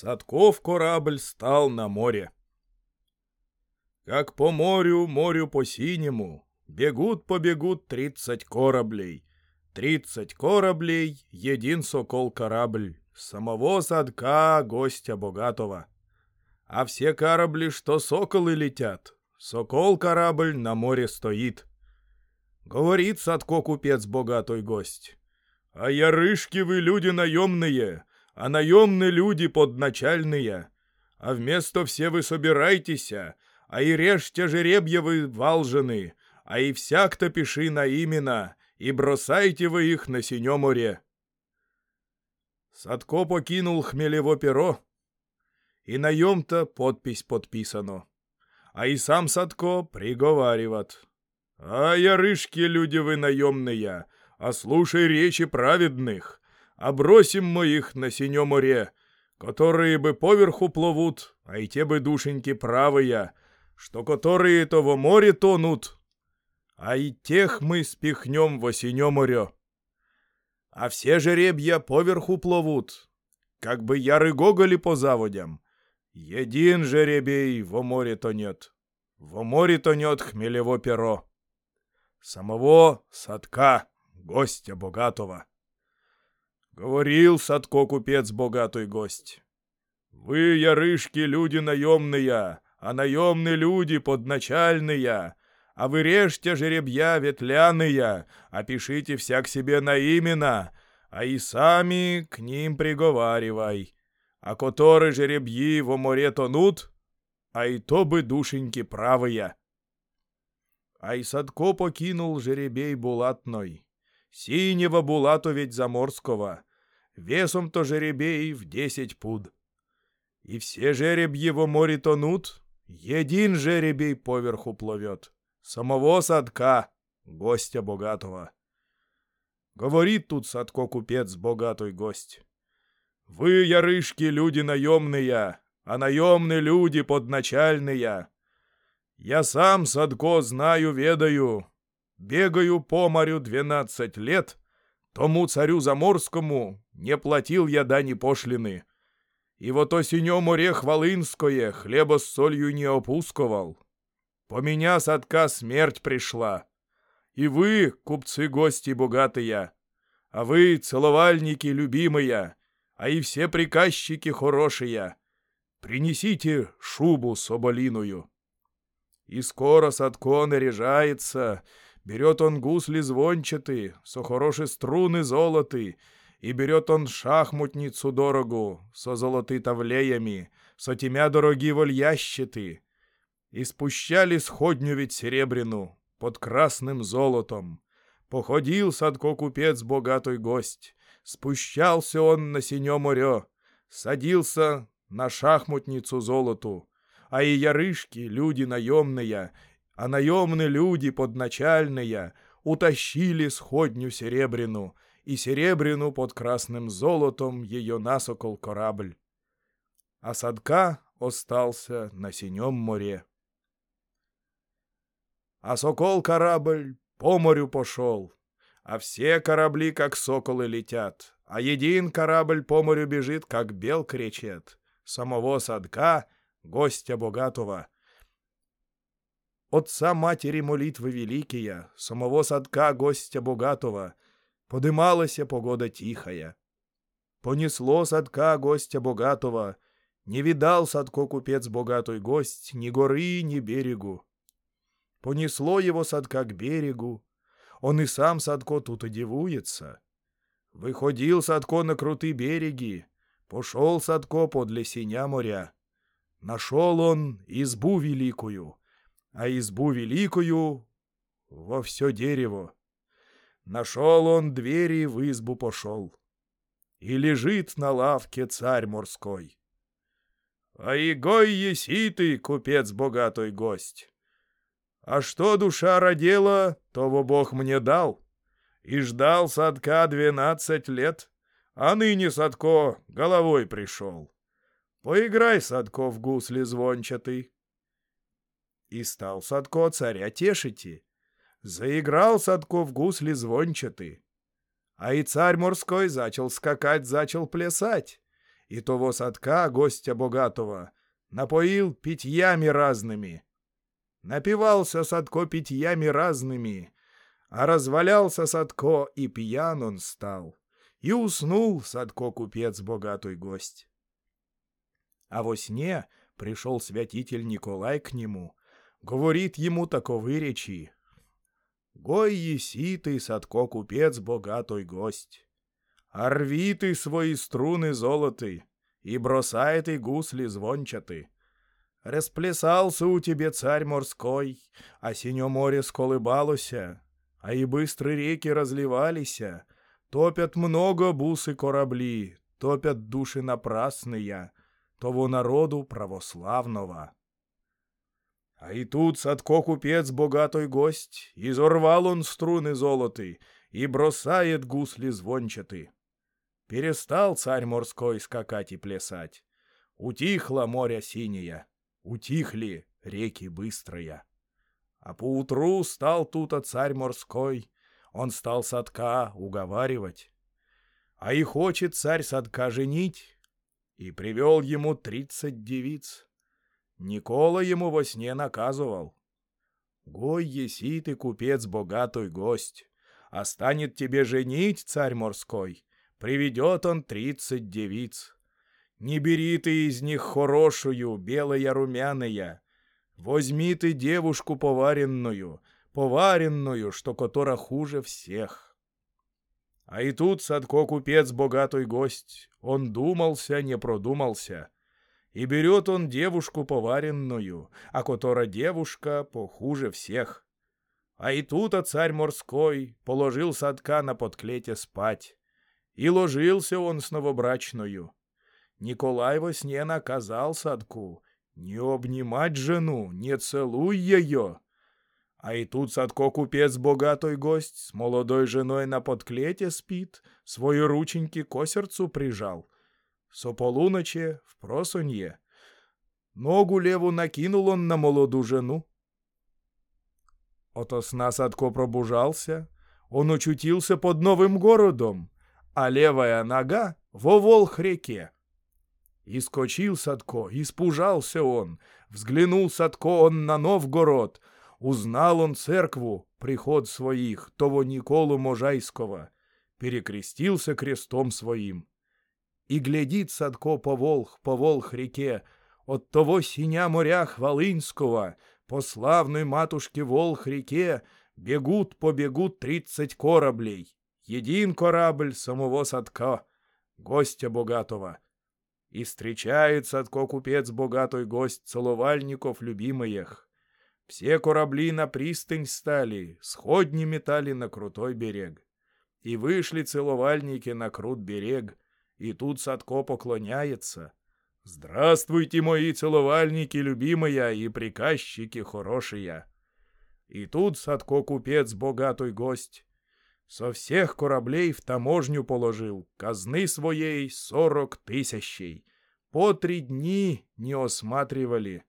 Садков корабль стал на море. Как по морю, морю по синему, бегут побегут тридцать кораблей. Тридцать кораблей, един сокол корабль, самого садка гостя богатого. А все корабли, что соколы летят, сокол корабль на море стоит. Говорит Садко купец богатой гость. А ярышки вы люди наемные, а наемные люди подначальные. А вместо все вы собирайтесь, а и режьте жеребья вы волжены, а и всяк-то пиши на имена, и бросайте вы их на синё море. Садко покинул хмелево перо, и наем-то подпись подписано. А и сам Садко приговаривает. «А ярышки люди вы наемные, а слушай речи праведных, а бросим мы их на синё море, которые бы поверху плывут, а и те бы душеньки правые, что которые то во море тонут, а и тех мы спихнем во синё море. А все жеребья поверху плывут, как бы яры гоголи по заводям. Един жеребей во море тонет, во море тонет хмелево перо. Самого садка, гостя богатого. Говорил Садко купец богатый гость. Вы, ярышки, люди наемные, а наемные люди подначальные, а вы режьте жеребья ветляные, а пишите всяк себе на имена, а и сами к ним приговаривай. А которые жеребьи во море тонут, а и то бы душеньки правые. А и Садко покинул жеребей булатной. Синего булату ведь заморского, весом то жеребей в десять пуд. И все жеребьи в море тонут, един жеребей поверху плывет, самого садка, гостя богатого. Говорит тут Садко купец богатой гость. Вы, ярышки, люди наемные, а наемные люди подначальные. Я сам, Садко, знаю, ведаю. Бегаю по морю двенадцать лет, тому царю Заморскому не платил я дани пошлины. И вот осенё море Хвалынское хлеба с солью не опусковал. По меня садка смерть пришла. И вы, купцы-гости богатые, а вы, целовальники любимые, а и все приказчики хорошие, принесите шубу соболиную. И скоро Садко наряжается, берет он гусли звончатые, со хорошие струны золоты, и берет он шахмутницу дорогу, со золоты тавлеями, со темя дороги вольящеты. И спущали сходню ведь серебряну, под красным золотом. Походил Садко купец богатой гость, спущался он на синё море, садился на шахмутницу золоту, а и ярышки, люди наемные, а наемные люди подначальные, утащили сходню серебряну, и серебряну под красным золотом ее насокол корабль. А Садка остался на синем море. А сокол корабль по морю пошел, а все корабли, как соколы, летят, а един корабль по морю бежит, как бел кричит. Самого Садка, гостя богатого. Отца матери молитвы великие, самого Садка, гостя богатого — Подымалася погода тихая. Понесло садка гостя богатого, не видал садко купец богатый гость ни горы, ни берегу. Понесло его садка к берегу, он и сам садко тут одевуется. Выходил садко на крутые береги, пошел садко подле синя моря. Нашел он избу великую, а избу великую во все дерево. Нашел он двери в избу пошел. И лежит на лавке царь морской. А игой еси ты, купец богатой гость. А что душа родила, то во Бог мне дал. И ждал Садка двенадцать лет, а ныне Садко головой пришел. Поиграй, Садко, в гусли звончатый. И стал Садко царя тешити Заиграл Садко в гусли звончатый. А и царь морской зачал скакать, зачал плясать. и того садка, гостя богатого, напоил питьями разными. Напивался Садко питьями разными, а развалялся Садко, и пьян он стал. И уснул Садко купец богатый гость. А во сне пришел святитель Николай к нему, говорит ему таковы речи. «Гой еси ты, Садко купец богатый гость, орви ты свои струны золоты, и бросай ты гусли звончаты. Расплясался у тебе царь морской, а синё море сколыбалося, а и быстрые реки разливалися, топят много бусы корабли, топят души напрасные, того народу православного. А и тут Садко купец богатый гость, изорвал он струны золоты и бросает гусли звончаты. Перестал царь морской скакать и плясать. Утихло море синее, утихли реки быстрые. А поутру стал тут царь морской, он стал Садка уговаривать. А и хочет царь Садка женить, и привел ему тридцать девиц. Никола ему во сне наказывал. «Гой еси ты, купец, богатый гость, а станет тебе женить царь морской, Приведет он тридцать девиц. Не бери ты из них хорошую, белая румяная. Возьми ты девушку поваренную, поваренную, что которая хуже всех. А и тут Садко купец богатый гость, он думался, не продумался. И берет он девушку поваренную, а которая девушка похуже всех. А и тут а царь морской положил Садка на подклете спать. И ложился он с новобрачною. Николай во сне наказал Садку не обнимать жену, не целуй ее. А и тут Садко купец богатый гость с молодой женой на подклете спит, свои рученьки к сердцу прижал. Со полуночи в просунье. Ногу леву накинул он на молоду жену. Ото сна Садко пробужался, он очутился под новым городом, а левая нога во Волх-реке. Искочил Садко, испужался он, взглянул Садко он на Новгород, узнал он церкву, приход своих, того Николу Можайского, перекрестился крестом своим. И глядит Садко по Волх, по Волх-реке, от того синя моря Хвалынского, по славной матушке Волх-реке, бегут побегут тридцать кораблей. Един корабль самого Садко, гостя богатого. И встречает Садко купец богатый гость целовальников любимых. Все корабли на пристань стали, сходни метали на крутой берег. И вышли целовальники на крут берег, и тут Садко поклоняется. «Здравствуйте, мои целовальники, любимые и приказчики хорошие!» И тут Садко купец богатый гость со всех кораблей в таможню положил, казны своей сорок тысячей. По три дни не осматривали.